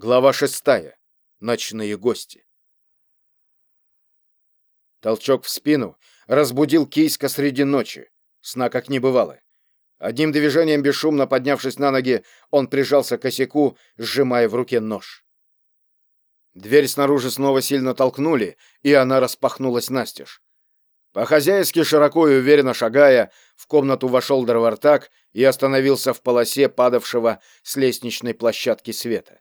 Глава шестая. Ночные гости. Толчок в спину разбудил Кийска среди ночи. Сна как не бывало. Одним движением бесшумно поднявшись на ноги, он прижался к косяку, сжимая в руке нож. Дверь снаружи снова сильно толкнули, и она распахнулась настежь. По-хозяйски, широко и уверенно шагая, в комнату вошел Дровартак и остановился в полосе падавшего с лестничной площадки света.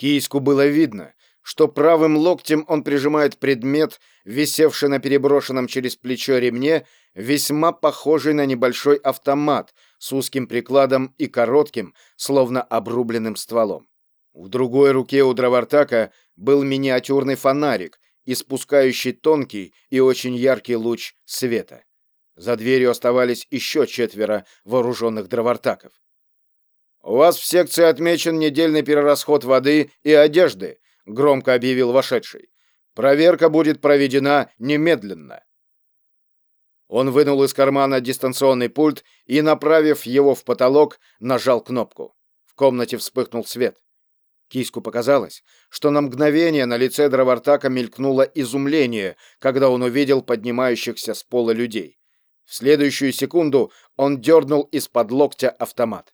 Кийску было видно, что правым локтем он прижимает предмет, висевший на переброшенном через плечо ремне, весьма похожий на небольшой автомат с узким прикладом и коротким, словно обрубленным стволом. В другой руке у Дровартака был миниатюрный фонарик, испускающий тонкий и очень яркий луч света. За дверью оставались еще четверо вооруженных дровартаков. «У вас в секции отмечен недельный перерасход воды и одежды», — громко объявил вошедший. «Проверка будет проведена немедленно». Он вынул из кармана дистанционный пульт и, направив его в потолок, нажал кнопку. В комнате вспыхнул свет. Киску показалось, что на мгновение на лице Дровартака мелькнуло изумление, когда он увидел поднимающихся с пола людей. В следующую секунду он дернул из-под локтя автомат.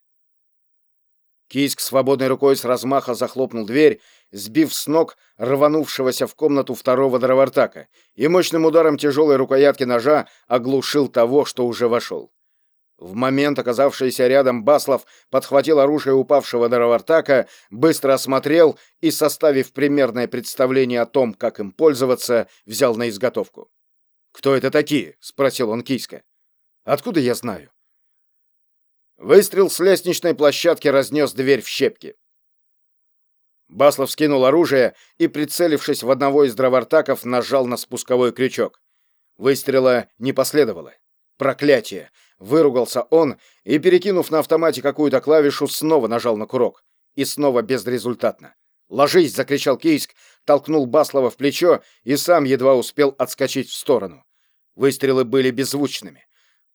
Кийск свободной рукой с размаха захлопнул дверь, сбив с ног рванувшегося в комнату второго дровартака, и мощным ударом тяжелой рукоятки ножа оглушил того, что уже вошел. В момент оказавшийся рядом Баслов подхватил оружие упавшего дровартака, быстро осмотрел и, составив примерное представление о том, как им пользоваться, взял на изготовку. «Кто это такие?» — спросил он Кийска. «Откуда я знаю?» Выстрел с лестничной площадки разнес дверь в щепки. Баслов скинул оружие и, прицелившись в одного из дровартаков, нажал на спусковой крючок. Выстрела не последовало. Проклятие! Выругался он и, перекинув на автомате какую-то клавишу, снова нажал на курок. И снова безрезультатно. «Ложись!» — закричал Кийск, толкнул Баслова в плечо и сам едва успел отскочить в сторону. Выстрелы были беззвучными.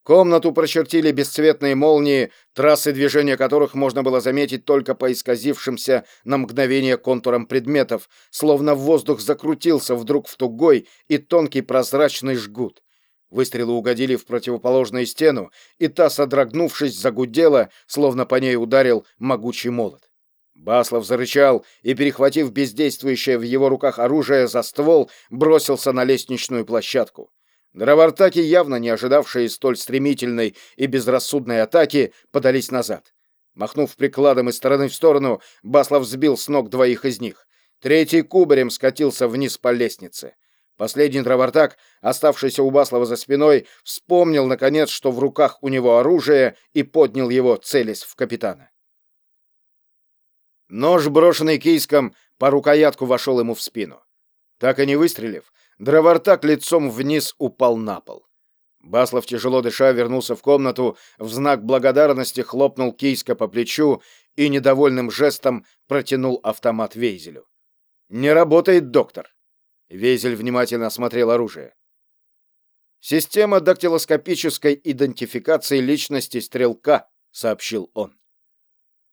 Комнату прочертили бесцветные молнии, трассы движения которых можно было заметить только по исказившимся на мгновение контурам предметов, словно воздух закрутился вдруг в тугой и тонкий прозрачный жгут. Выстрелы угодили в противоположную стену, и та, содрогнувшись, загудела, словно по ней ударил могучий молот. Баслов зарычал и, перехватив бездействующее в его руках оружие за ствол, бросился на лестничную площадку. Дровартаки, явно не ожидавшие столь стремительной и безрассудной атаки, подались назад. Махнув прикладом из стороны в сторону, Баслов сбил с ног двоих из них. Третий кубарем скатился вниз по лестнице. Последний дровартак, оставшийся у Баслова за спиной, вспомнил, наконец, что в руках у него оружие, и поднял его, целясь в капитана. Нож, брошенный кийском, по рукоятку вошел ему в спину. Так и не выстрелив, Дровартак лицом вниз упал на пол. Баслов, тяжело дыша, вернулся в комнату, в знак благодарности хлопнул Кийска по плечу и недовольным жестом протянул автомат Вейзелю. «Не работает, доктор!» Вейзель внимательно осмотрел оружие. «Система дактилоскопической идентификации личности стрелка», — сообщил он.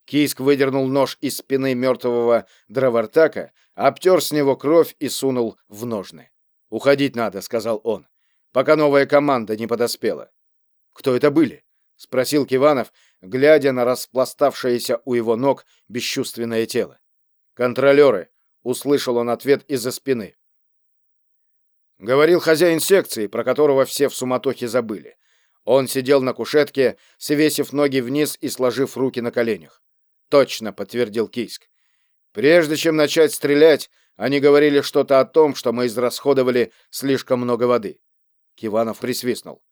Кийск выдернул нож из спины мертвого дровартака, обтер с него кровь и сунул в ножны. «Уходить надо», — сказал он, — «пока новая команда не подоспела». «Кто это были?» — спросил Киванов, глядя на распластавшееся у его ног бесчувственное тело. «Контролеры», — услышал он ответ из-за спины. Говорил хозяин секции, про которого все в суматохе забыли. Он сидел на кушетке, свесив ноги вниз и сложив руки на коленях. «Точно», — подтвердил Кийск. «Прежде чем начать стрелять, они говорили что-то о том, что мы израсходовали слишком много воды. Киванов присвистнул.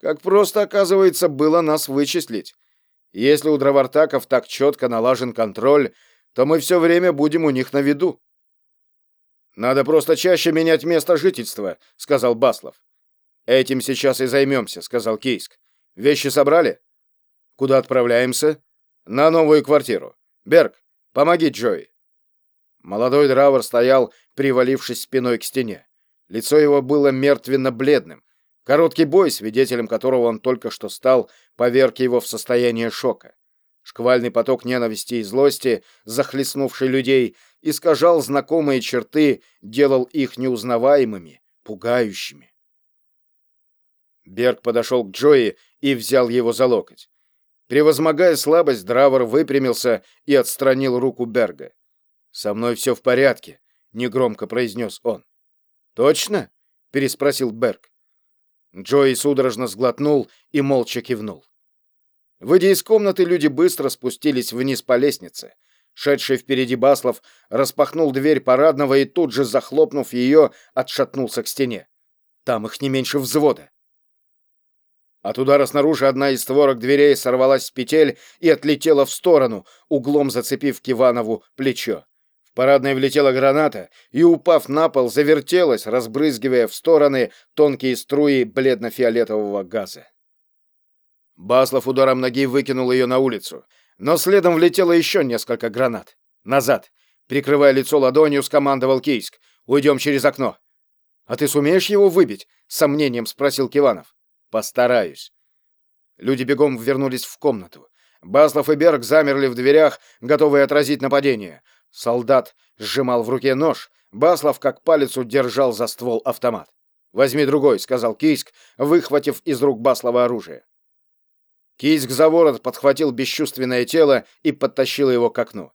Как просто, оказывается, было нас вычислить. Если у дровартаков так четко налажен контроль, то мы все время будем у них на виду. Надо просто чаще менять место жительства, сказал Баслов. Этим сейчас и займемся, сказал Кейск. Вещи собрали? Куда отправляемся? На новую квартиру. Берг, помоги Джои. Молодой Дравер стоял, привалившись спиной к стене. Лицо его было мертвенно-бледным. Короткий бой, свидетелем которого он только что стал, поверг его в состояние шока. Шквальный поток ненависти и злости, захлестнувший людей, искажал знакомые черты, делал их неузнаваемыми, пугающими. Берг подошел к Джои и взял его за локоть. Превозмогая слабость, Дравер выпрямился и отстранил руку Берга. «Со мной все в порядке», — негромко произнес он. «Точно?» — переспросил Берг. Джои судорожно сглотнул и молча кивнул. Выйдя из комнаты, люди быстро спустились вниз по лестнице. Шедший впереди Баслов распахнул дверь парадного и тут же, захлопнув ее, отшатнулся к стене. Там их не меньше взвода. От удара снаружи одна из створок дверей сорвалась с петель и отлетела в сторону, углом зацепив Киванову плечо. В парадное влетела граната и, упав на пол, завертелась, разбрызгивая в стороны тонкие струи бледно-фиолетового газа. Баслов ударом ноги выкинул ее на улицу, но следом влетело еще несколько гранат. «Назад!» Прикрывая лицо ладонью, скомандовал Кийск. «Уйдем через окно». «А ты сумеешь его выбить?» — с сомнением спросил Киванов. Постараюсь. Люди бегом вернулись в комнату. Баслов и Берг замерли в дверях, готовые отразить нападение. Солдат сжимал в руке нож. Баслов как палец удержал за ствол автомат. «Возьми другой», — сказал Кийск, выхватив из рук Баслова оружие. Кийск за ворот подхватил бесчувственное тело и подтащил его к окну.